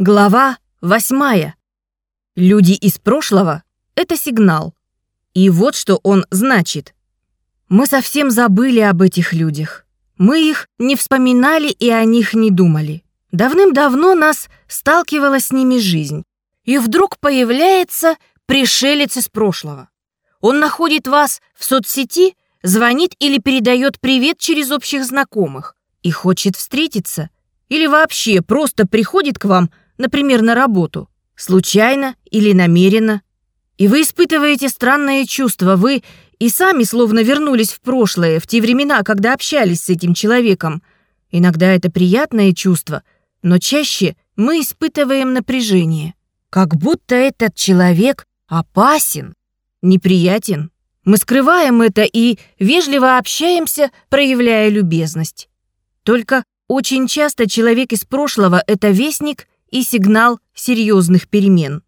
Глава восьмая. Люди из прошлого — это сигнал. И вот что он значит. Мы совсем забыли об этих людях. Мы их не вспоминали и о них не думали. Давным-давно нас сталкивала с ними жизнь. И вдруг появляется пришелец из прошлого. Он находит вас в соцсети, звонит или передает привет через общих знакомых и хочет встретиться. Или вообще просто приходит к вам – например, на работу, случайно или намеренно. И вы испытываете странное чувство, вы и сами словно вернулись в прошлое, в те времена, когда общались с этим человеком. Иногда это приятное чувство, но чаще мы испытываем напряжение. Как будто этот человек опасен, неприятен. Мы скрываем это и вежливо общаемся, проявляя любезность. Только очень часто человек из прошлого — это вестник и сигнал серьезных перемен.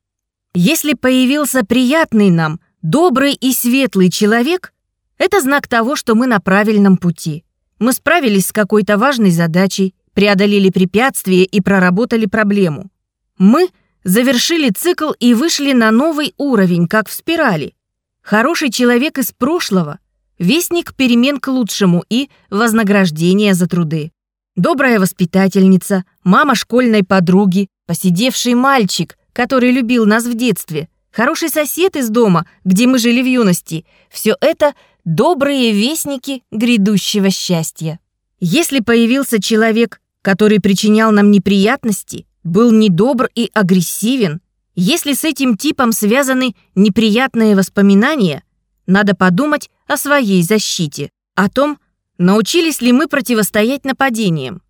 Если появился приятный нам, добрый и светлый человек, это знак того, что мы на правильном пути. Мы справились с какой-то важной задачей, преодолели препятствие и проработали проблему. Мы завершили цикл и вышли на новый уровень, как в спирали. Хороший человек из прошлого – вестник перемен к лучшему и вознаграждение за труды добрая воспитательница, мама школьной подруги, посидевший мальчик, который любил нас в детстве, хороший сосед из дома, где мы жили в юности. Все это добрые вестники грядущего счастья. Если появился человек, который причинял нам неприятности, был недобр и агрессивен, если с этим типом связаны неприятные воспоминания, надо подумать о своей защите, о том, Научились ли мы противостоять нападениям?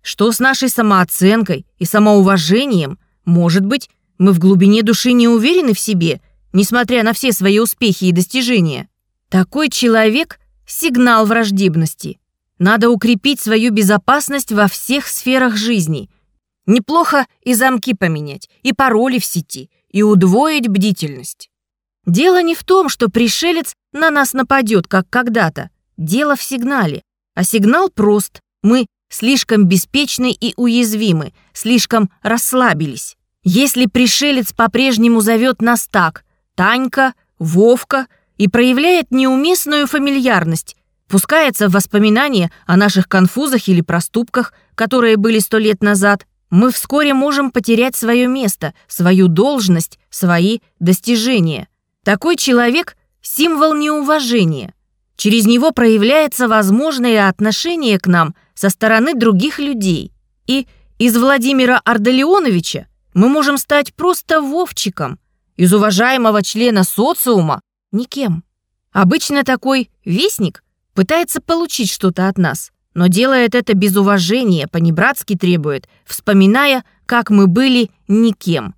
Что с нашей самооценкой и самоуважением? Может быть, мы в глубине души не уверены в себе, несмотря на все свои успехи и достижения? Такой человек – сигнал враждебности. Надо укрепить свою безопасность во всех сферах жизни. Неплохо и замки поменять, и пароли в сети, и удвоить бдительность. Дело не в том, что пришелец на нас нападет, как когда-то. Дело в сигнале. А сигнал прост. Мы слишком беспечны и уязвимы, слишком расслабились. Если пришелец по-прежнему зовет нас так «Танька», «Вовка» и проявляет неуместную фамильярность, пускается в воспоминания о наших конфузах или проступках, которые были сто лет назад, мы вскоре можем потерять свое место, свою должность, свои достижения. Такой человек – символ неуважения – Через него проявляется возможное отношение к нам со стороны других людей. И из Владимира Ардалионовича мы можем стать просто Вовчиком, из уважаемого члена социума – никем. Обычно такой вестник пытается получить что-то от нас, но делает это без уважения, понебратски требует, вспоминая, как мы были никем.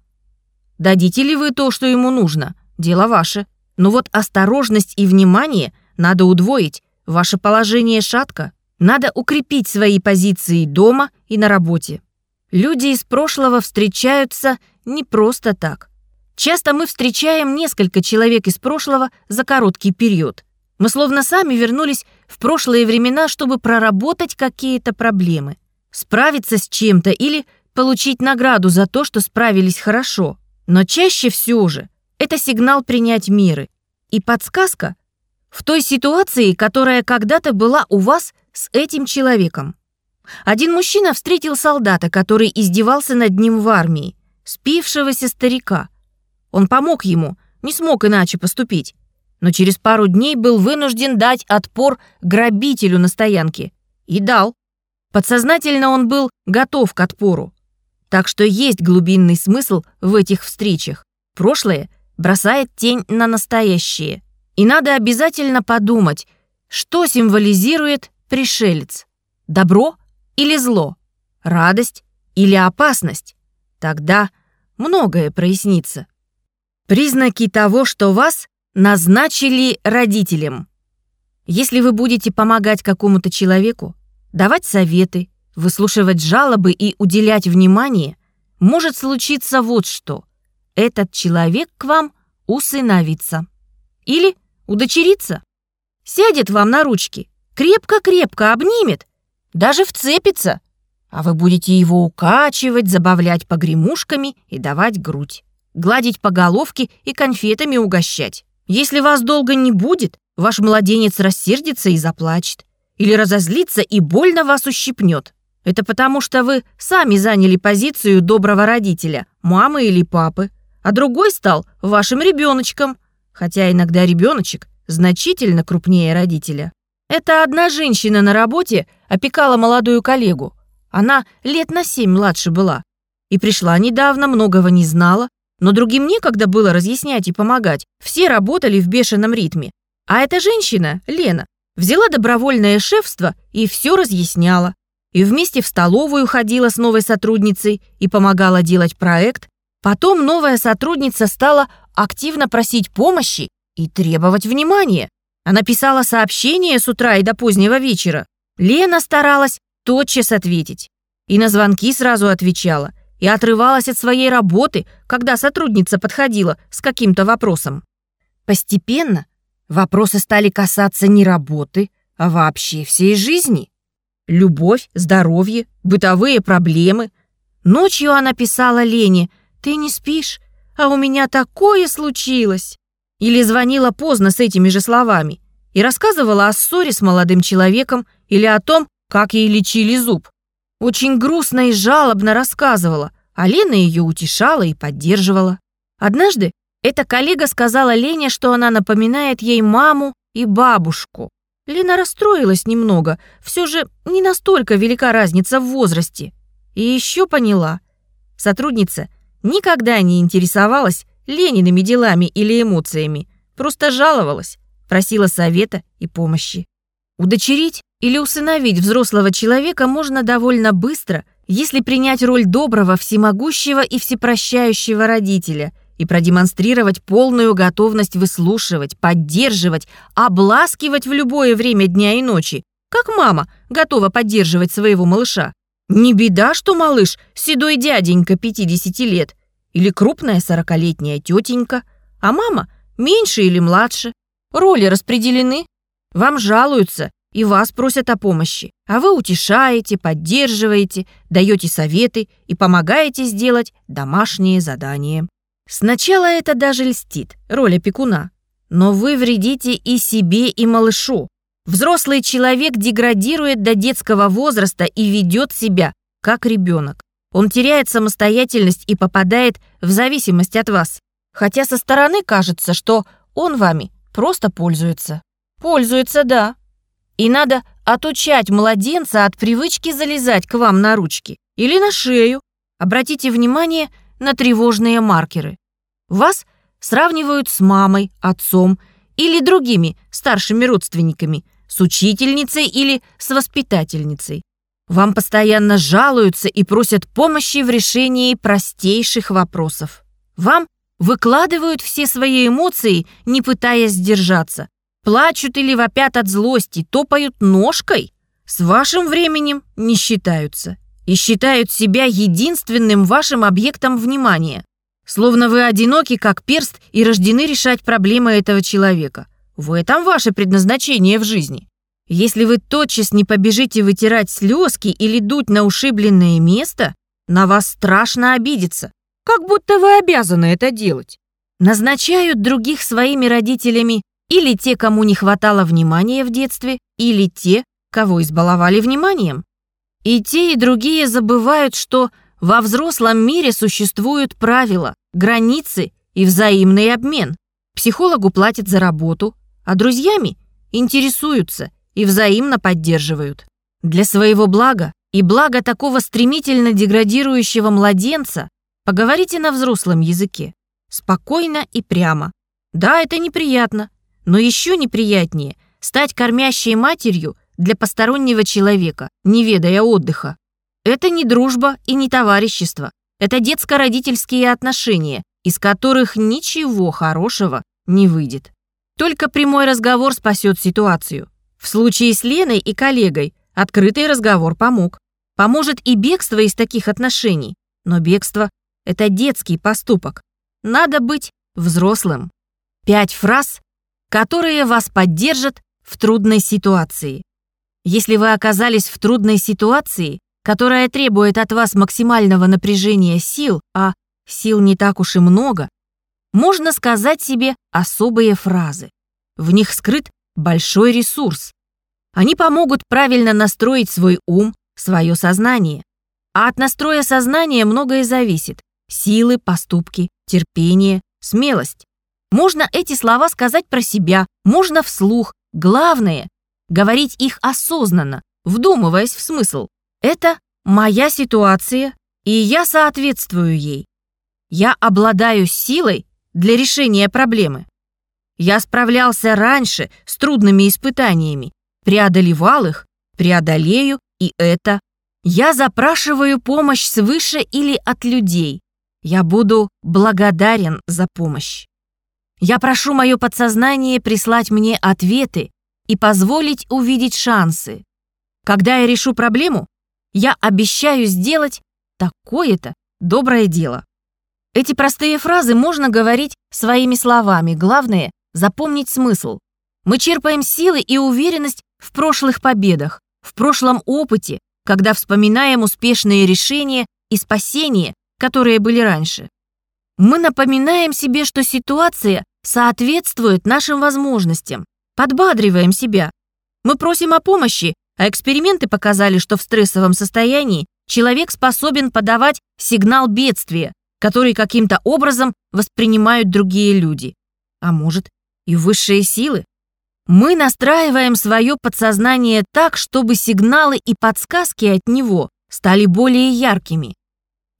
Дадите ли вы то, что ему нужно? Дело ваше. Но вот осторожность и внимание – надо удвоить. Ваше положение шатко. Надо укрепить свои позиции дома и на работе. Люди из прошлого встречаются не просто так. Часто мы встречаем несколько человек из прошлого за короткий период. Мы словно сами вернулись в прошлые времена, чтобы проработать какие-то проблемы, справиться с чем-то или получить награду за то, что справились хорошо. Но чаще все же это сигнал принять меры и подсказка, в той ситуации, которая когда-то была у вас с этим человеком. Один мужчина встретил солдата, который издевался над ним в армии, спившегося старика. Он помог ему, не смог иначе поступить, но через пару дней был вынужден дать отпор грабителю на стоянке. И дал. Подсознательно он был готов к отпору. Так что есть глубинный смысл в этих встречах. Прошлое бросает тень на настоящее. И надо обязательно подумать, что символизирует пришелец. Добро или зло? Радость или опасность? Тогда многое прояснится. Признаки того, что вас назначили родителем. Если вы будете помогать какому-то человеку, давать советы, выслушивать жалобы и уделять внимание, может случиться вот что. Этот человек к вам усыновится. Или удочериться. Сядет вам на ручки, крепко-крепко обнимет, даже вцепится. а вы будете его укачивать, забавлять погремушками и давать грудь, гладить по головке и конфетами угощать. Если вас долго не будет, ваш младенец рассердится и заплачет, или разозлится и больно вас ущипнет. Это потому, что вы сами заняли позицию доброго родителя, мамы или папы, а другой стал вашим ребеночком, хотя иногда ребеночек значительно крупнее родителя. Это одна женщина на работе опекала молодую коллегу. Она лет на семь младше была. И пришла недавно, многого не знала, но другим некогда было разъяснять и помогать. Все работали в бешеном ритме. А эта женщина, Лена, взяла добровольное шефство и все разъясняла. И вместе в столовую ходила с новой сотрудницей и помогала делать проект. Потом новая сотрудница стала активно просить помощи и требовать внимания. Она писала сообщения с утра и до позднего вечера. Лена старалась тотчас ответить. И на звонки сразу отвечала, и отрывалась от своей работы, когда сотрудница подходила с каким-то вопросом. Постепенно вопросы стали касаться не работы, а вообще всей жизни. Любовь, здоровье, бытовые проблемы. Ночью она писала Лене «Ты не спишь? А у меня такое случилось!» Или звонила поздно с этими же словами и рассказывала о ссоре с молодым человеком или о том, как ей лечили зуб. Очень грустно и жалобно рассказывала, а Лена ее утешала и поддерживала. Однажды эта коллега сказала Лене, что она напоминает ей маму и бабушку. Лена расстроилась немного, все же не настолько велика разница в возрасте. И еще поняла, сотрудница никогда не интересовалась Лениными делами или эмоциями, просто жаловалась, просила совета и помощи. Удочерить или усыновить взрослого человека можно довольно быстро, если принять роль доброго, всемогущего и всепрощающего родителя и продемонстрировать полную готовность выслушивать, поддерживать, обласкивать в любое время дня и ночи, как мама готова поддерживать своего малыша. Не беда, что малыш седой дяденька 50 лет или крупная сорокалетняя тетенька, а мама меньше или младше. Роли распределены. Вам жалуются и вас просят о помощи, а вы утешаете, поддерживаете, даете советы и помогаете сделать домашние задания. Сначала это даже льстит, роль опекуна. Но вы вредите и себе, и малышу. Взрослый человек деградирует до детского возраста и ведет себя как ребенок. Он теряет самостоятельность и попадает в зависимость от вас. Хотя со стороны кажется, что он вами просто пользуется. Пользуется, да, и надо отучать младенца от привычки залезать к вам на ручки или на шею. Обратите внимание на тревожные маркеры. Вас сравнивают с мамой, отцом или другими старшими родственниками, с учительницей или с воспитательницей. Вам постоянно жалуются и просят помощи в решении простейших вопросов. Вам выкладывают все свои эмоции, не пытаясь сдержаться, плачут или вопят от злости, топают ножкой, с вашим временем не считаются и считают себя единственным вашим объектом внимания. Словно вы одиноки, как перст, и рождены решать проблемы этого человека. В этом ваше предназначение в жизни. Если вы тотчас не побежите вытирать слезки или дуть на ушибленное место, на вас страшно обидеться, как будто вы обязаны это делать. Назначают других своими родителями или те, кому не хватало внимания в детстве, или те, кого избаловали вниманием. И те, и другие забывают, что во взрослом мире существуют правила, границы и взаимный обмен. Психологу платят за работу, а друзьями интересуются и взаимно поддерживают. Для своего блага и блага такого стремительно деградирующего младенца поговорите на взрослом языке, спокойно и прямо. Да, это неприятно, но еще неприятнее стать кормящей матерью для постороннего человека, не ведая отдыха. Это не дружба и не товарищество. Это детско-родительские отношения, из которых ничего хорошего не выйдет. Только прямой разговор спасет ситуацию. В случае с Леной и коллегой открытый разговор помог. Поможет и бегство из таких отношений. Но бегство – это детский поступок. Надо быть взрослым. Пять фраз, которые вас поддержат в трудной ситуации. Если вы оказались в трудной ситуации, которая требует от вас максимального напряжения сил, а сил не так уж и много, можно сказать себе особые фразы. В них скрыт большой ресурс. Они помогут правильно настроить свой ум, свое сознание. А от настроя сознания многое зависит. Силы, поступки, терпение, смелость. Можно эти слова сказать про себя, можно вслух. Главное — говорить их осознанно, вдумываясь в смысл. Это моя ситуация, и я соответствую ей. Я обладаю силой для решения проблемы. Я справлялся раньше с трудными испытаниями, преодолевал их, преодолею и это. Я запрашиваю помощь свыше или от людей. Я буду благодарен за помощь. Я прошу мое подсознание прислать мне ответы и позволить увидеть шансы. Когда я решу проблему, я обещаю сделать такое-то доброе дело. Эти простые фразы можно говорить своими словами. Главное — запомнить смысл. Мы черпаем силы и уверенность в прошлых победах, в прошлом опыте, когда вспоминаем успешные решения и спасения, которые были раньше. Мы напоминаем себе, что ситуация соответствует нашим возможностям, подбадриваем себя. Мы просим о помощи, а эксперименты показали, что в стрессовом состоянии человек способен подавать сигнал бедствия, который каким-то образом воспринимают другие люди. А может, и высшие силы? Мы настраиваем свое подсознание так, чтобы сигналы и подсказки от него стали более яркими.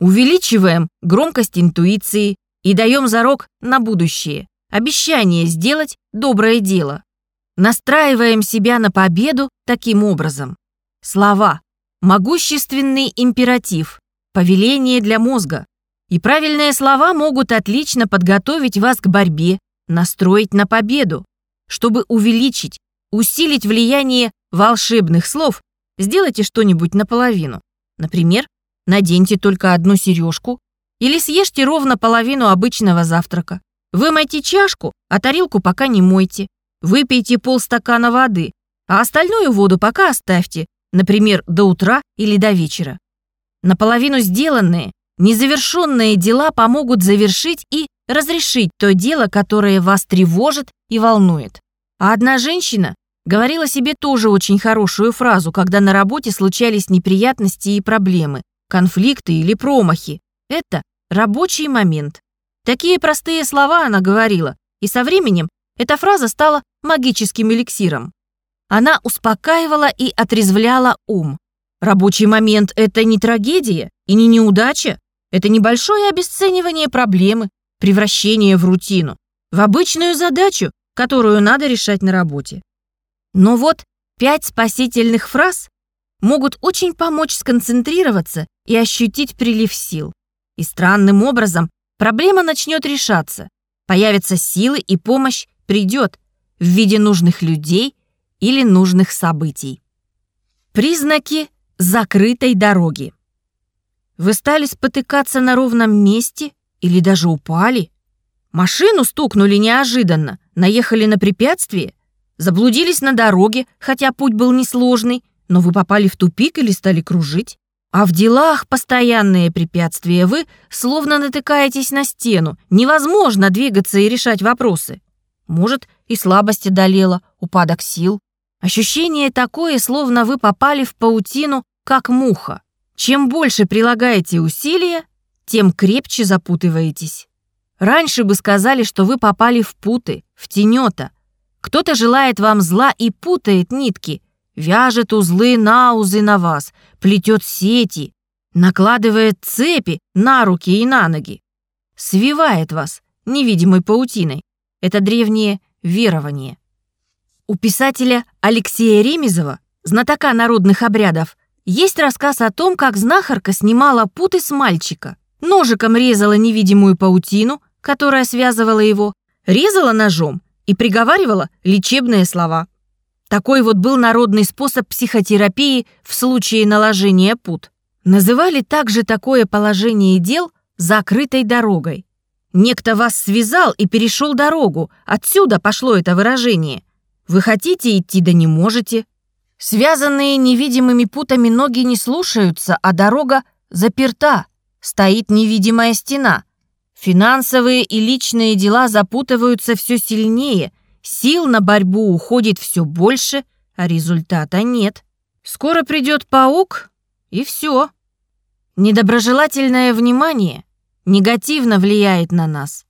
Увеличиваем громкость интуиции и даем зарок на будущее, обещание сделать доброе дело. Настраиваем себя на победу таким образом. Слова. Могущественный императив. Повеление для мозга. И правильные слова могут отлично подготовить вас к борьбе, настроить на победу. Чтобы увеличить, усилить влияние волшебных слов, сделайте что-нибудь наполовину. Например, наденьте только одну сережку или съешьте ровно половину обычного завтрака. Вымойте чашку, а тарелку пока не мойте. Выпейте полстакана воды, а остальную воду пока оставьте, например, до утра или до вечера. Наполовину сделанные, незавершенные дела помогут завершить и разрешить то дело, которое вас тревожит и волнует. А одна женщина говорила себе тоже очень хорошую фразу, когда на работе случались неприятности и проблемы, конфликты или промахи. Это рабочий момент. Такие простые слова она говорила, и со временем эта фраза стала магическим эликсиром. Она успокаивала и отрезвляла ум. Рабочий момент – это не трагедия и не неудача. Это небольшое обесценивание проблемы, превращение в рутину, в обычную задачу, которую надо решать на работе. Но вот пять спасительных фраз могут очень помочь сконцентрироваться и ощутить прилив сил. И странным образом проблема начнет решаться. Появятся силы и помощь придет в виде нужных людей или нужных событий. Признаки закрытой дороги. Вы стали спотыкаться на ровном месте или даже упали? Машину стукнули неожиданно, наехали на препятствие, заблудились на дороге, хотя путь был несложный, но вы попали в тупик или стали кружить. А в делах постоянные препятствия вы словно натыкаетесь на стену. Невозможно двигаться и решать вопросы. Может, и слабость одолела, упадок сил. Ощущение такое, словно вы попали в паутину, как муха. Чем больше прилагаете усилия, тем крепче запутываетесь. Раньше бы сказали, что вы попали в путы, в тенета. Кто-то желает вам зла и путает нитки, вяжет узлы на узы на вас, плетет сети, накладывает цепи на руки и на ноги. Свивает вас невидимой паутиной. Это древнее верование. У писателя Алексея Ремезова, знатока народных обрядов, есть рассказ о том, как знахарка снимала путы с мальчика, ножиком резала невидимую паутину, которая связывала его, резала ножом и приговаривала лечебные слова. Такой вот был народный способ психотерапии в случае наложения пут. Называли также такое положение дел закрытой дорогой. Некто вас связал и перешел дорогу, отсюда пошло это выражение. Вы хотите идти, да не можете. Связанные невидимыми путами ноги не слушаются, а дорога заперта, стоит невидимая стена. Финансовые и личные дела запутываются все сильнее, сил на борьбу уходит все больше, а результата нет. Скоро придет паук, и все. Недоброжелательное внимание негативно влияет на нас.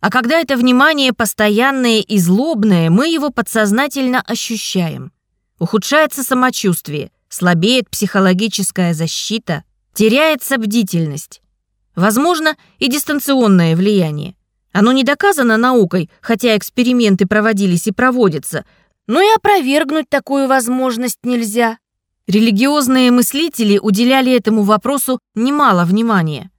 А когда это внимание постоянное и злобное, мы его подсознательно ощущаем. Ухудшается самочувствие, слабеет психологическая защита, теряется бдительность. Возможно, и дистанционное влияние. Оно не доказано наукой, хотя эксперименты проводились и проводятся, но и опровергнуть такую возможность нельзя. Религиозные мыслители уделяли этому вопросу немало внимания.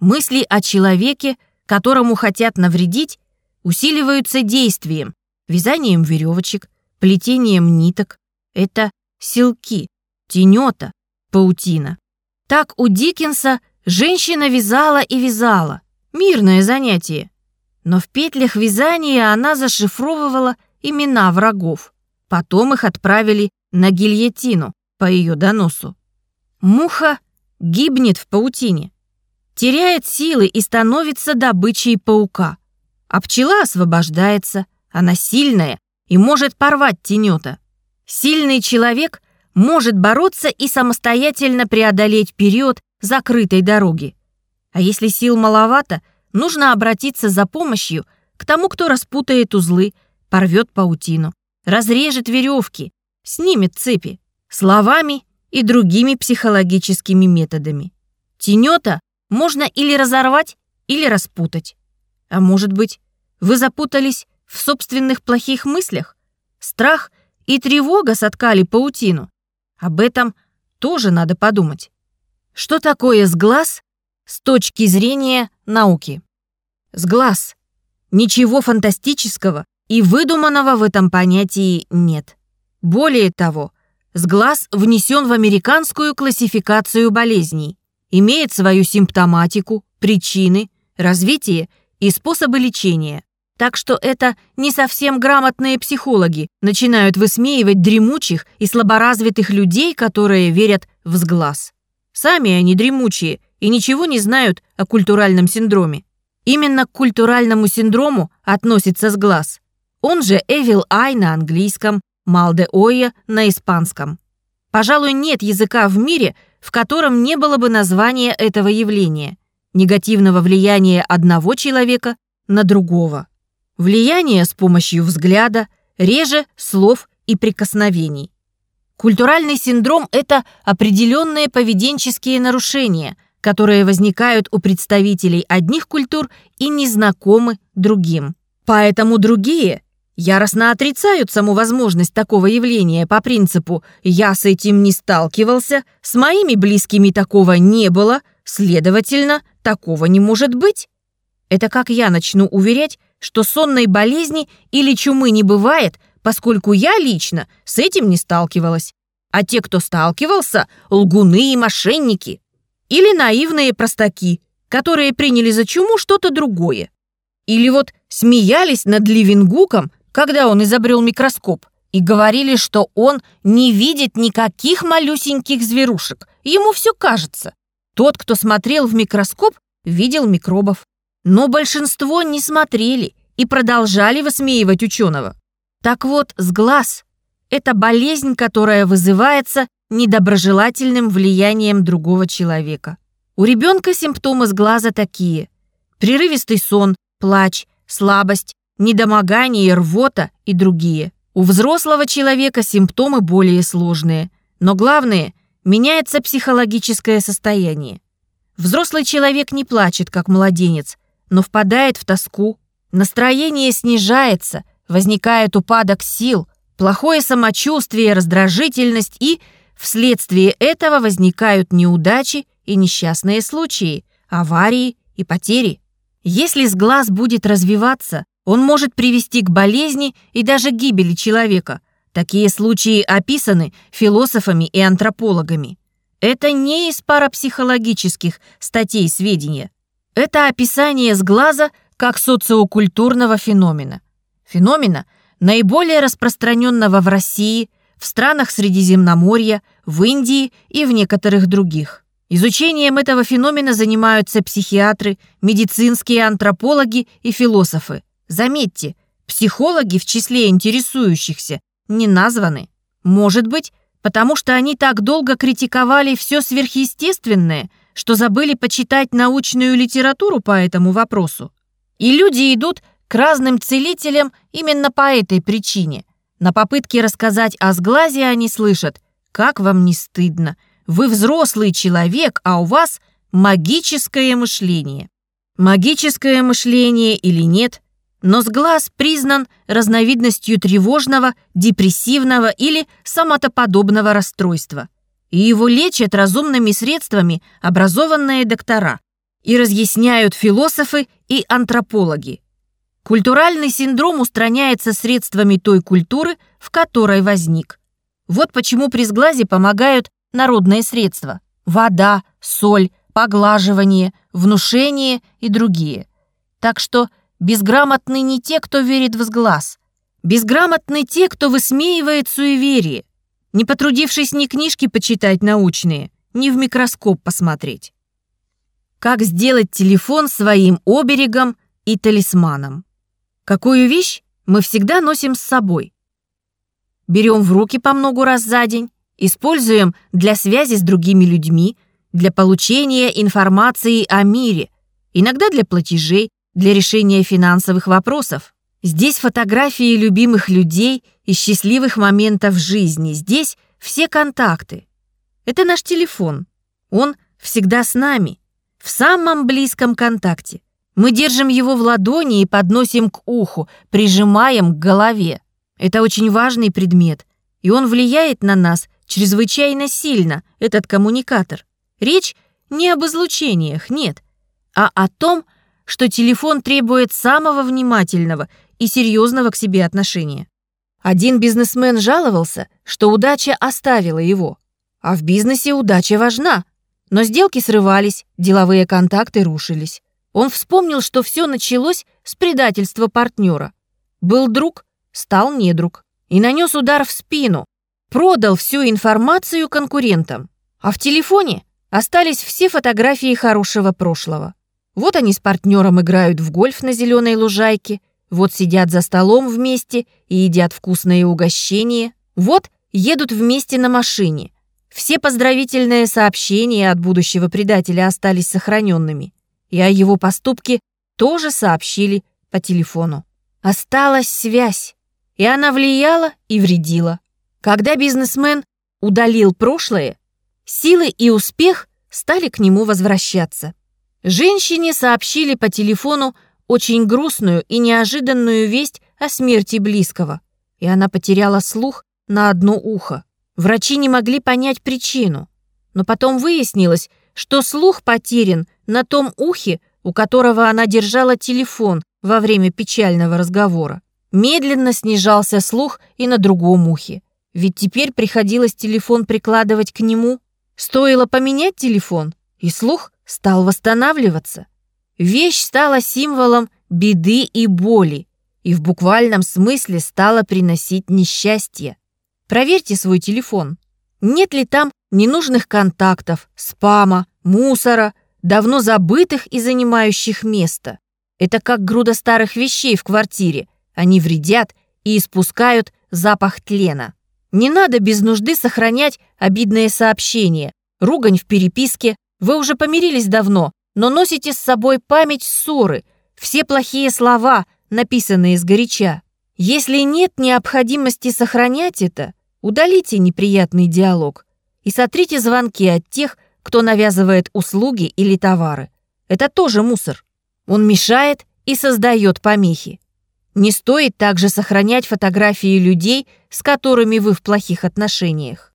Мысли о человеке, которому хотят навредить, усиливаются действием, вязанием веревочек, плетением ниток, это силки, тенета, паутина. Так у Диккенса женщина вязала и вязала. Мирное занятие. Но в петлях вязания она зашифровывала имена врагов. Потом их отправили на гильотину по ее доносу. Муха гибнет в паутине, теряет силы и становится добычей паука. А пчела освобождается, она сильная и может порвать тенета. Сильный человек может бороться и самостоятельно преодолеть период закрытой дороги. А если сил маловато, нужно обратиться за помощью к тому, кто распутает узлы, порвет паутину, разрежет веревки, снимет цепи, словами и другими психологическими методами. Тенета можно или разорвать, или распутать. А может быть, вы запутались в собственных плохих мыслях? Страх и тревога соткали паутину. Об этом тоже надо подумать. Что такое сглаз с точки зрения науки? Сглаз. Ничего фантастического и выдуманного в этом понятии нет. Более того, сглаз внесен в американскую классификацию болезней, имеет свою симптоматику, причины, развитие и способы лечения. Так что это не совсем грамотные психологи начинают высмеивать дремучих и слаборазвитых людей, которые верят в сглаз. Сами они дремучие и ничего не знают о культуральном синдроме. Именно к культуральному синдрому относится сглаз. Он же Evil Eye на английском, de Oya на испанском. Пожалуй, нет языка в мире, в котором не было бы названия этого явления, негативного влияния одного человека на другого. Влияние с помощью взгляда, реже слов и прикосновений. Культуральный синдром – это определенные поведенческие нарушения, которые возникают у представителей одних культур и незнакомы другим. Поэтому другие яростно отрицают саму возможность такого явления по принципу «я с этим не сталкивался», «с моими близкими такого не было», следовательно, такого не может быть. Это как я начну уверять, что сонной болезни или чумы не бывает, поскольку я лично с этим не сталкивалась. А те, кто сталкивался, лгуны и мошенники. Или наивные простаки, которые приняли за чуму что-то другое. Или вот смеялись над Ливенгуком, когда он изобрел микроскоп, и говорили, что он не видит никаких малюсеньких зверушек. Ему все кажется. Тот, кто смотрел в микроскоп, видел микробов. Но большинство не смотрели и продолжали высмеивать ученого. Так вот, сглаз – это болезнь, которая вызывается недоброжелательным влиянием другого человека. У ребенка симптомы сглаза такие – прерывистый сон, плач, слабость, недомогание, рвота и другие. У взрослого человека симптомы более сложные, но главное – меняется психологическое состояние. Взрослый человек не плачет, как младенец – но впадает в тоску, настроение снижается, возникает упадок сил, плохое самочувствие, раздражительность и вследствие этого возникают неудачи и несчастные случаи, аварии и потери. Если сглаз будет развиваться, он может привести к болезни и даже гибели человека. Такие случаи описаны философами и антропологами. Это не из парапсихологических статей сведения. Это описание с глаза как социокультурного феномена. Феномена, наиболее распространенного в России, в странах Средиземноморья, в Индии и в некоторых других. Изучением этого феномена занимаются психиатры, медицинские антропологи и философы. Заметьте, психологи в числе интересующихся не названы. Может быть, потому что они так долго критиковали все сверхъестественное, что забыли почитать научную литературу по этому вопросу. И люди идут к разным целителям именно по этой причине. На попытке рассказать о сглазе они слышат «Как вам не стыдно? Вы взрослый человек, а у вас магическое мышление». Магическое мышление или нет, но сглаз признан разновидностью тревожного, депрессивного или самотоподобного расстройства. И его лечат разумными средствами образованные доктора и разъясняют философы и антропологи. Культуральный синдром устраняется средствами той культуры, в которой возник. Вот почему при сглазе помогают народные средства – вода, соль, поглаживание, внушение и другие. Так что безграмотны не те, кто верит в сглаз. Безграмотны те, кто высмеивает суеверие, не потрудившись ни книжки почитать научные, ни в микроскоп посмотреть. Как сделать телефон своим оберегом и талисманом? Какую вещь мы всегда носим с собой? Берем в руки по многу раз за день, используем для связи с другими людьми, для получения информации о мире, иногда для платежей, для решения финансовых вопросов. Здесь фотографии любимых людей и счастливых моментов жизни. Здесь все контакты. Это наш телефон. Он всегда с нами, в самом близком контакте. Мы держим его в ладони и подносим к уху, прижимаем к голове. Это очень важный предмет, и он влияет на нас чрезвычайно сильно, этот коммуникатор. Речь не об излучениях, нет, а о том, что телефон требует самого внимательного и серьезного к себе отношения. Один бизнесмен жаловался, что удача оставила его. А в бизнесе удача важна. Но сделки срывались, деловые контакты рушились. Он вспомнил, что все началось с предательства партнера. Был друг, стал недруг. И нанес удар в спину. Продал всю информацию конкурентам. А в телефоне остались все фотографии хорошего прошлого. Вот они с партнером играют в гольф на зеленой лужайке, вот сидят за столом вместе и едят вкусные угощения, вот едут вместе на машине. Все поздравительные сообщения от будущего предателя остались сохраненными и о его поступке тоже сообщили по телефону. Осталась связь, и она влияла и вредила. Когда бизнесмен удалил прошлое, силы и успех стали к нему возвращаться. Женщине сообщили по телефону очень грустную и неожиданную весть о смерти близкого, и она потеряла слух на одно ухо. Врачи не могли понять причину, но потом выяснилось, что слух потерян на том ухе, у которого она держала телефон во время печального разговора. Медленно снижался слух и на другом ухе. Ведь теперь приходилось телефон прикладывать к нему. Стоило поменять телефон, и слух стал восстанавливаться. Вещь стала символом беды и боли, и в буквальном смысле стала приносить несчастье. Проверьте свой телефон. Нет ли там ненужных контактов, спама, мусора, давно забытых и занимающих место. Это как груда старых вещей в квартире. Они вредят и испускают запах тлена. Не надо без нужды сохранять обидные сообщения, ругань в переписке. Вы уже помирились давно, но носите с собой память ссоры, все плохие слова, написанные сгоряча. Если нет необходимости сохранять это, удалите неприятный диалог и сотрите звонки от тех, кто навязывает услуги или товары. Это тоже мусор. Он мешает и создает помехи. Не стоит также сохранять фотографии людей, с которыми вы в плохих отношениях.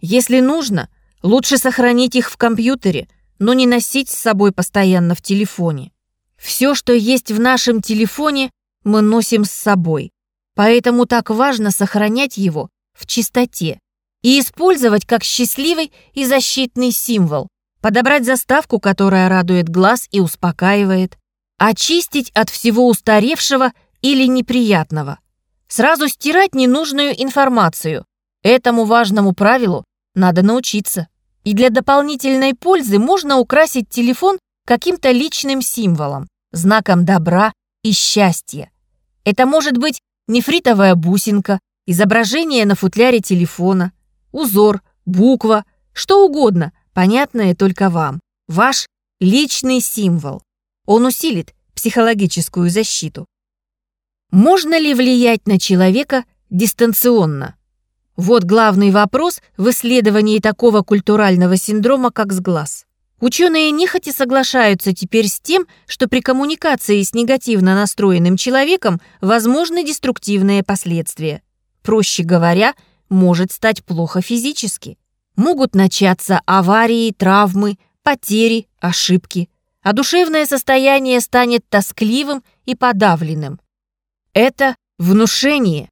Если нужно, лучше сохранить их в компьютере, но не носить с собой постоянно в телефоне. Все, что есть в нашем телефоне, мы носим с собой. Поэтому так важно сохранять его в чистоте и использовать как счастливый и защитный символ, подобрать заставку, которая радует глаз и успокаивает, очистить от всего устаревшего или неприятного, сразу стирать ненужную информацию, Этому важному правилу надо научиться. И для дополнительной пользы можно украсить телефон каким-то личным символом, знаком добра и счастья. Это может быть нефритовая бусинка, изображение на футляре телефона, узор, буква, что угодно, понятное только вам. Ваш личный символ. Он усилит психологическую защиту. Можно ли влиять на человека дистанционно? Вот главный вопрос в исследовании такого культурального синдрома, как сглаз. Ученые нехотя соглашаются теперь с тем, что при коммуникации с негативно настроенным человеком возможны деструктивные последствия. Проще говоря, может стать плохо физически. Могут начаться аварии, травмы, потери, ошибки, а душевное состояние станет тоскливым и подавленным. Это внушение.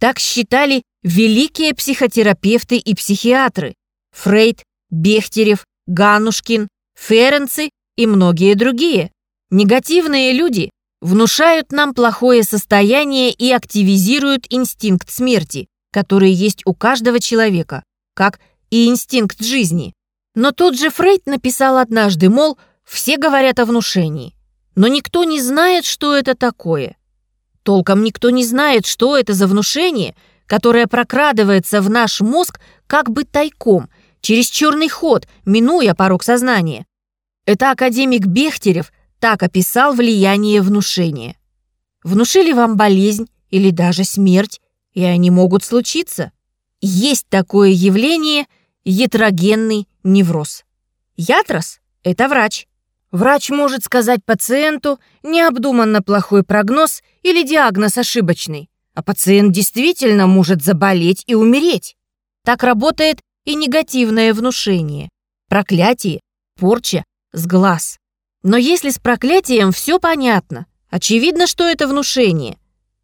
Так считали великие психотерапевты и психиатры Фрейд, Бехтерев, Ганушкин, Ференцы и многие другие. Негативные люди внушают нам плохое состояние и активизируют инстинкт смерти, который есть у каждого человека, как и инстинкт жизни. Но тот же Фрейд написал однажды, мол, все говорят о внушении, но никто не знает, что это такое. Толком никто не знает, что это за внушение, которое прокрадывается в наш мозг как бы тайком, через черный ход, минуя порог сознания. Это академик Бехтерев так описал влияние внушения. Внушили вам болезнь или даже смерть, и они могут случиться. Есть такое явление – ятрогенный невроз. Ятрос – это врач. Врач может сказать пациенту необдуманно плохой прогноз или диагноз ошибочный, а пациент действительно может заболеть и умереть. Так работает и негативное внушение, проклятие, порча, сглаз. Но если с проклятием все понятно, очевидно, что это внушение,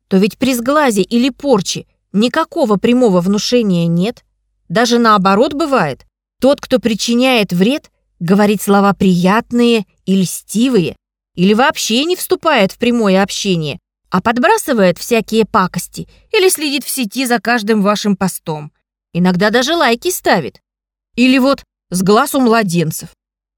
то ведь при сглазе или порче никакого прямого внушения нет. Даже наоборот бывает. Тот, кто причиняет вред, говорит слова приятные и льстивые, или вообще не вступает в прямое общение, а подбрасывает всякие пакости или следит в сети за каждым вашим постом. Иногда даже лайки ставит. Или вот с глаз у младенцев.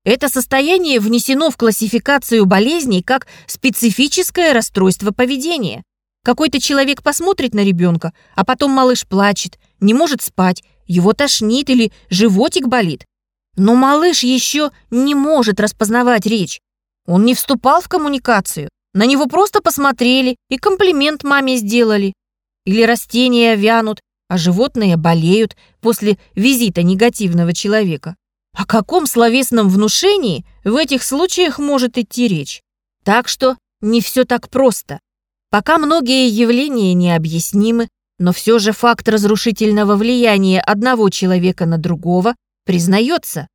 Это состояние внесено в классификацию болезней как специфическое расстройство поведения. Какой-то человек посмотрит на ребенка, а потом малыш плачет, не может спать, его тошнит или животик болит. Но малыш еще не может распознавать речь. Он не вступал в коммуникацию. На него просто посмотрели и комплимент маме сделали. Или растения вянут, а животные болеют после визита негативного человека. О каком словесном внушении в этих случаях может идти речь? Так что не все так просто. Пока многие явления необъяснимы, но все же факт разрушительного влияния одного человека на другого признается.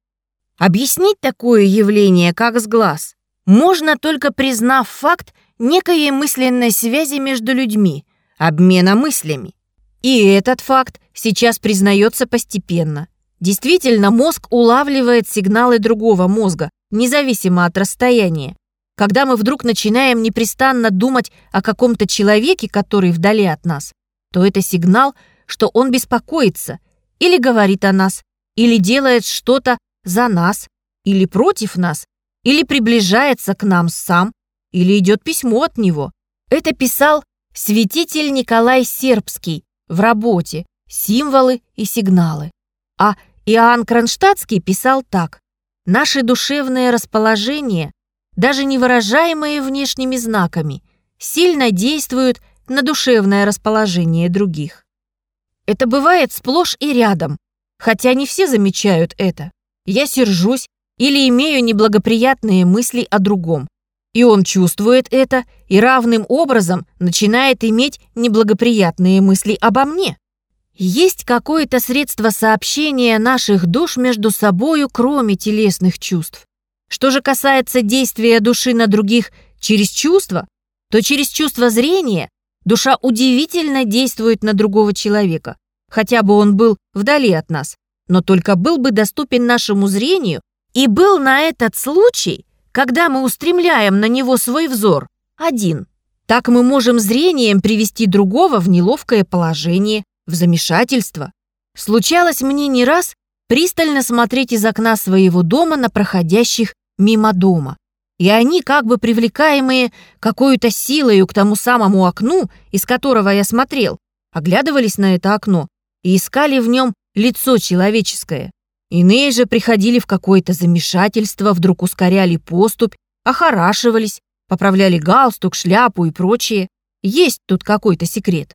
Объяснить такое явление, как сглаз, можно только признав факт некой мысленной связи между людьми, обмена мыслями. И этот факт сейчас признается постепенно. Действительно, мозг улавливает сигналы другого мозга, независимо от расстояния. Когда мы вдруг начинаем непрестанно думать о каком-то человеке, который вдали от нас, то это сигнал, что он беспокоится или говорит о нас, или делает что-то за нас, или против нас, или приближается к нам сам, или идет письмо от него. Это писал святитель Николай Сербский в работе «Символы и сигналы». А Иоанн Кронштадтский писал так. «Наши душевные расположения, даже не выражаемые внешними знаками, сильно действуют на душевное расположение других. Это бывает сплошь и рядом, хотя не все замечают это. Я сержусь или имею неблагоприятные мысли о другом. И он чувствует это и равным образом начинает иметь неблагоприятные мысли обо мне. Есть какое-то средство сообщения наших душ между собою, кроме телесных чувств. Что же касается действия души на других через чувства, то через чувство зрения душа удивительно действует на другого человека, хотя бы он был вдали от нас но только был бы доступен нашему зрению и был на этот случай, когда мы устремляем на него свой взор, один. Так мы можем зрением привести другого в неловкое положение, в замешательство. Случалось мне не раз пристально смотреть из окна своего дома на проходящих мимо дома. И они, как бы привлекаемые какой-то силою к тому самому окну, из которого я смотрел, оглядывались на это окно и искали в нем лицо человеческое. Иные же приходили в какое-то замешательство, вдруг ускоряли поступь, охорашивались, поправляли галстук, шляпу и прочее. Есть тут какой-то секрет.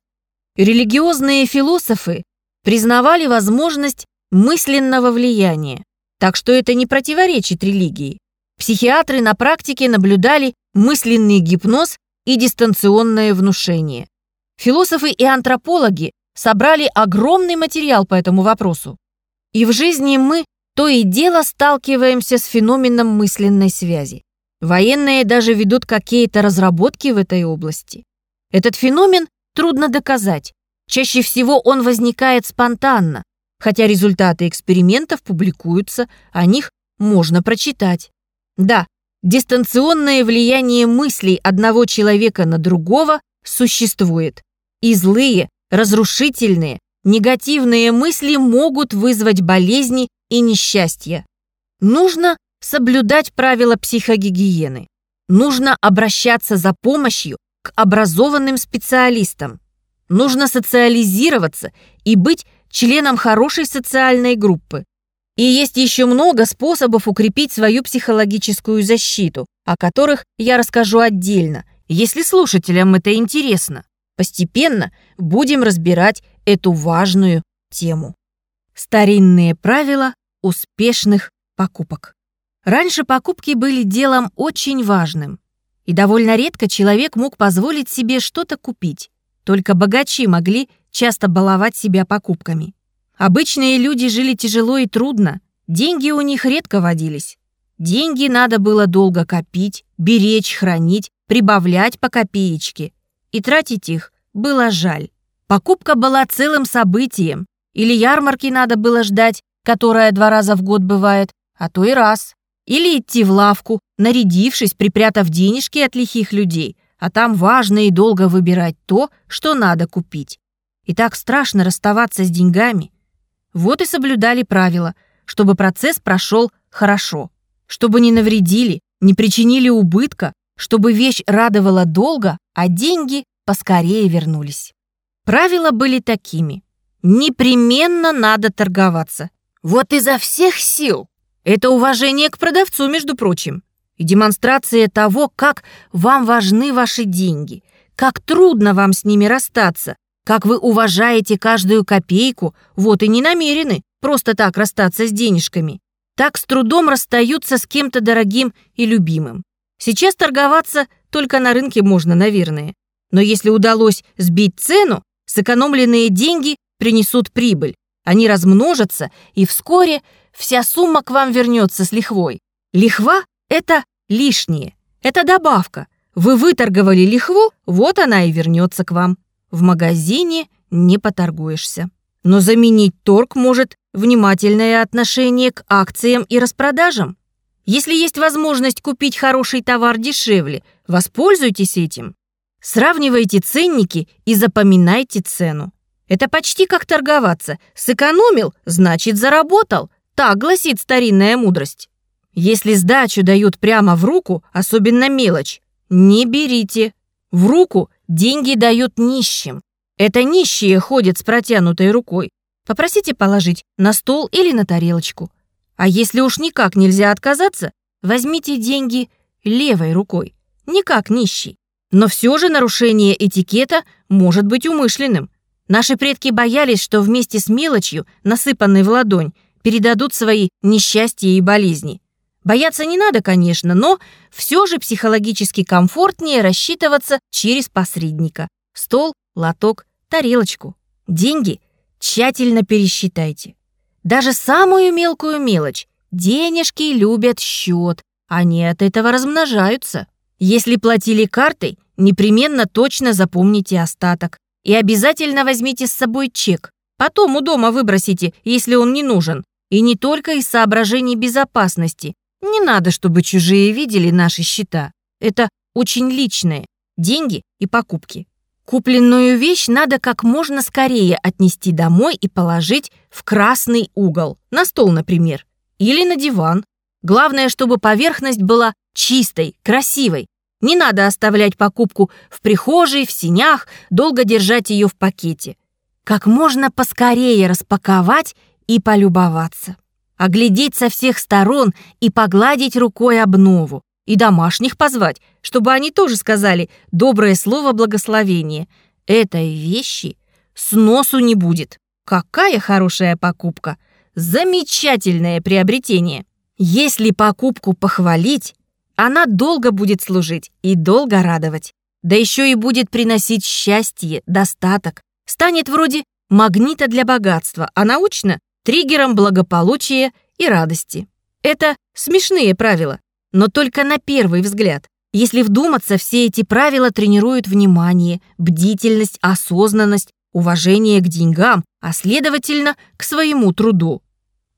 Религиозные философы признавали возможность мысленного влияния, так что это не противоречит религии. Психиатры на практике наблюдали мысленный гипноз и дистанционное внушение. Философы и антропологи собрали огромный материал по этому вопросу. И в жизни мы то и дело сталкиваемся с феноменом мысленной связи. Военные даже ведут какие-то разработки в этой области. Этот феномен трудно доказать. Чаще всего он возникает спонтанно, хотя результаты экспериментов публикуются, о них можно прочитать. Да, дистанционное влияние мыслей одного человека на другого существует. И злые, разрушительные, негативные мысли могут вызвать болезни и несчастья. Нужно соблюдать правила психогигиены. Нужно обращаться за помощью к образованным специалистам. Нужно социализироваться и быть членом хорошей социальной группы. И есть еще много способов укрепить свою психологическую защиту, о которых я расскажу отдельно, если слушателям это интересно. Постепенно будем разбирать эту важную тему. Старинные правила успешных покупок. Раньше покупки были делом очень важным, и довольно редко человек мог позволить себе что-то купить. Только богачи могли часто баловать себя покупками. Обычные люди жили тяжело и трудно, деньги у них редко водились. Деньги надо было долго копить, беречь, хранить, прибавлять по копеечке. И тратить их было жаль. Покупка была целым событием. Или ярмарки надо было ждать, которая два раза в год бывает, а то и раз. Или идти в лавку, нарядившись, припрятав денежки от лихих людей, а там важно и долго выбирать то, что надо купить. И так страшно расставаться с деньгами – вот и соблюдали правила, чтобы процесс прошел хорошо, чтобы не навредили, не причинили убытка, чтобы вещь радовала долго, а деньги поскорее вернулись. Правила были такими. Непременно надо торговаться. Вот изо всех сил. Это уважение к продавцу, между прочим. И демонстрация того, как вам важны ваши деньги, как трудно вам с ними расстаться, как вы уважаете каждую копейку, вот и не намерены просто так расстаться с денежками. Так с трудом расстаются с кем-то дорогим и любимым. Сейчас торговаться только на рынке можно, наверное. Но если удалось сбить цену, сэкономленные деньги принесут прибыль. Они размножатся, и вскоре вся сумма к вам вернется с лихвой. Лихва – это лишнее, это добавка. Вы выторговали лихву, вот она и вернется к вам. В магазине не поторгуешься. Но заменить торг может внимательное отношение к акциям и распродажам. Если есть возможность купить хороший товар дешевле, воспользуйтесь этим. Сравнивайте ценники и запоминайте цену. Это почти как торговаться. Сэкономил, значит заработал. Так гласит старинная мудрость. Если сдачу дают прямо в руку, особенно мелочь, не берите. В руку деньги дают нищим. Это нищие ходят с протянутой рукой. Попросите положить на стол или на тарелочку. А если уж никак нельзя отказаться, возьмите деньги левой рукой. Никак нищий. Но все же нарушение этикета может быть умышленным. Наши предки боялись, что вместе с мелочью, насыпанной в ладонь, передадут свои несчастья и болезни. Бояться не надо, конечно, но все же психологически комфортнее рассчитываться через посредника. Стол, лоток, тарелочку. Деньги тщательно пересчитайте. Даже самую мелкую мелочь. Денежки любят счет. Они от этого размножаются. Если платили картой, непременно точно запомните остаток. И обязательно возьмите с собой чек. Потом у дома выбросите, если он не нужен. И не только из соображений безопасности, не надо, чтобы чужие видели наши счета. Это очень личные. Деньги и покупки. Купленную вещь надо как можно скорее отнести домой и положить в красный угол, на стол, например, или на диван. Главное, чтобы поверхность была чистой, красивой. Не надо оставлять покупку в прихожей, в синях, долго держать ее в пакете. Как можно поскорее распаковать и полюбоваться. Оглядеть со всех сторон и погладить рукой обнову и домашних позвать, чтобы они тоже сказали доброе слово благословения. Этой вещи сносу не будет. Какая хорошая покупка! Замечательное приобретение! Если покупку похвалить, она долго будет служить и долго радовать. Да еще и будет приносить счастье, достаток. Станет вроде магнита для богатства, а научно – триггером благополучия и радости. Это смешные правила, но только на первый взгляд. Если вдуматься, все эти правила тренируют внимание, бдительность, осознанность, уважение к деньгам, а следовательно, к своему труду.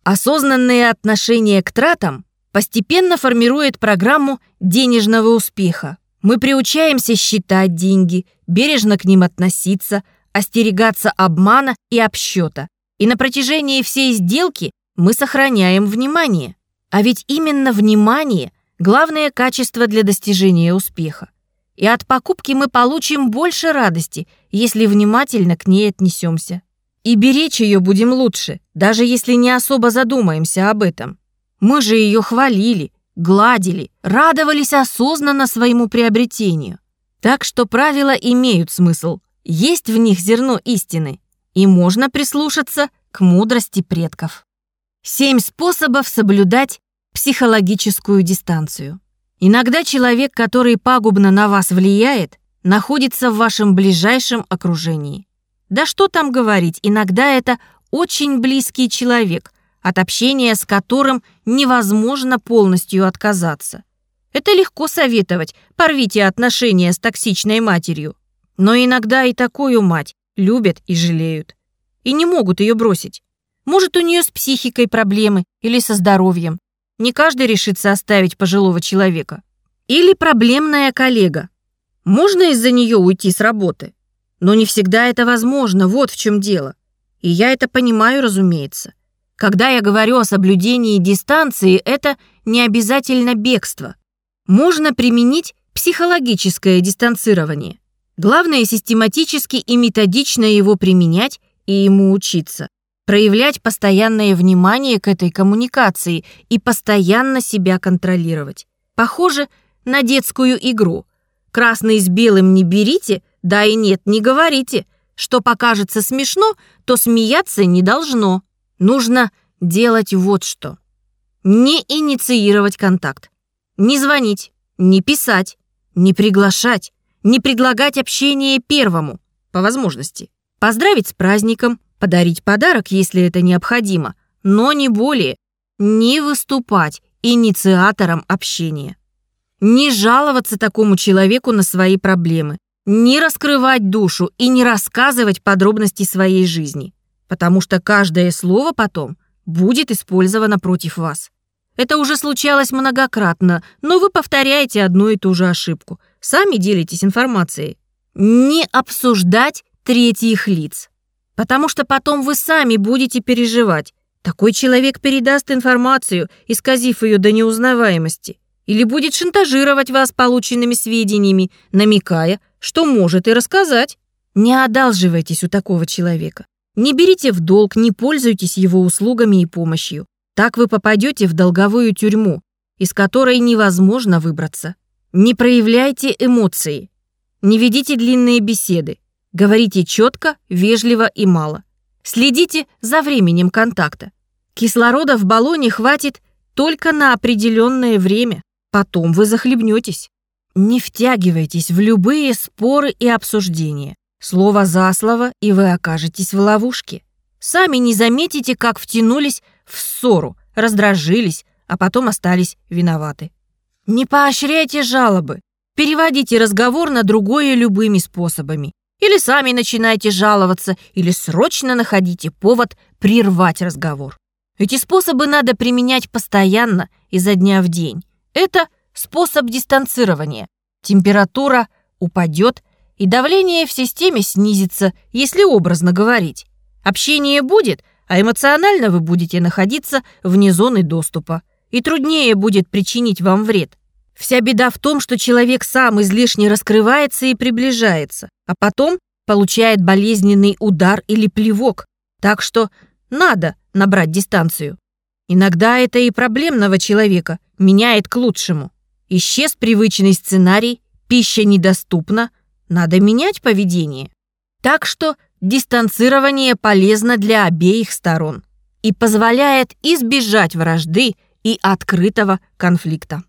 Осознанное отношение к тратам постепенно формирует программу денежного успеха. Мы приучаемся считать деньги, бережно к ним относиться, остерегаться обмана и обсчета. И на протяжении всей сделки мы сохраняем внимание. А ведь именно внимание – Главное качество для достижения успеха. И от покупки мы получим больше радости, если внимательно к ней отнесемся. И беречь ее будем лучше, даже если не особо задумаемся об этом. Мы же ее хвалили, гладили, радовались осознанно своему приобретению. Так что правила имеют смысл, есть в них зерно истины, и можно прислушаться к мудрости предков. Семь способов соблюдать психологическую дистанцию. Иногда человек, который пагубно на вас влияет, находится в вашем ближайшем окружении. Да что там говорить, иногда это очень близкий человек, от общения с которым невозможно полностью отказаться. Это легко советовать, порвите отношения с токсичной матерью. Но иногда и такую мать любят и жалеют. И не могут ее бросить. Может, у нее с психикой проблемы или со здоровьем. Не каждый решится оставить пожилого человека. Или проблемная коллега. Можно из-за нее уйти с работы. Но не всегда это возможно, вот в чем дело. И я это понимаю, разумеется. Когда я говорю о соблюдении дистанции, это не обязательно бегство. Можно применить психологическое дистанцирование. Главное систематически и методично его применять и ему учиться проявлять постоянное внимание к этой коммуникации и постоянно себя контролировать. Похоже на детскую игру. Красный с белым не берите, да и нет, не говорите. Что покажется смешно, то смеяться не должно. Нужно делать вот что. Не инициировать контакт. Не звонить, не писать, не приглашать, не предлагать общение первому, по возможности. Поздравить с праздником, подарить подарок, если это необходимо, но не более, не выступать инициатором общения. Не жаловаться такому человеку на свои проблемы, не раскрывать душу и не рассказывать подробности своей жизни, потому что каждое слово потом будет использовано против вас. Это уже случалось многократно, но вы повторяете одну и ту же ошибку. Сами делитесь информацией. Не обсуждать третьих лиц потому что потом вы сами будете переживать. Такой человек передаст информацию, исказив ее до неузнаваемости, или будет шантажировать вас полученными сведениями, намекая, что может и рассказать. Не одалживайтесь у такого человека. Не берите в долг, не пользуйтесь его услугами и помощью. Так вы попадете в долговую тюрьму, из которой невозможно выбраться. Не проявляйте эмоции. Не ведите длинные беседы. Говорите четко, вежливо и мало. Следите за временем контакта. Кислорода в баллоне хватит только на определенное время. Потом вы захлебнетесь. Не втягивайтесь в любые споры и обсуждения. Слово за слово, и вы окажетесь в ловушке. Сами не заметите, как втянулись в ссору, раздражились, а потом остались виноваты. Не поощряйте жалобы. Переводите разговор на другое любыми способами. Или сами начинайте жаловаться, или срочно находите повод прервать разговор. Эти способы надо применять постоянно, изо дня в день. Это способ дистанцирования. Температура упадет, и давление в системе снизится, если образно говорить. Общение будет, а эмоционально вы будете находиться вне зоны доступа, и труднее будет причинить вам вред. Вся беда в том, что человек сам излишне раскрывается и приближается, а потом получает болезненный удар или плевок. Так что надо набрать дистанцию. Иногда это и проблемного человека меняет к лучшему. Исчез привычный сценарий, пища недоступна, надо менять поведение. Так что дистанцирование полезно для обеих сторон и позволяет избежать вражды и открытого конфликта.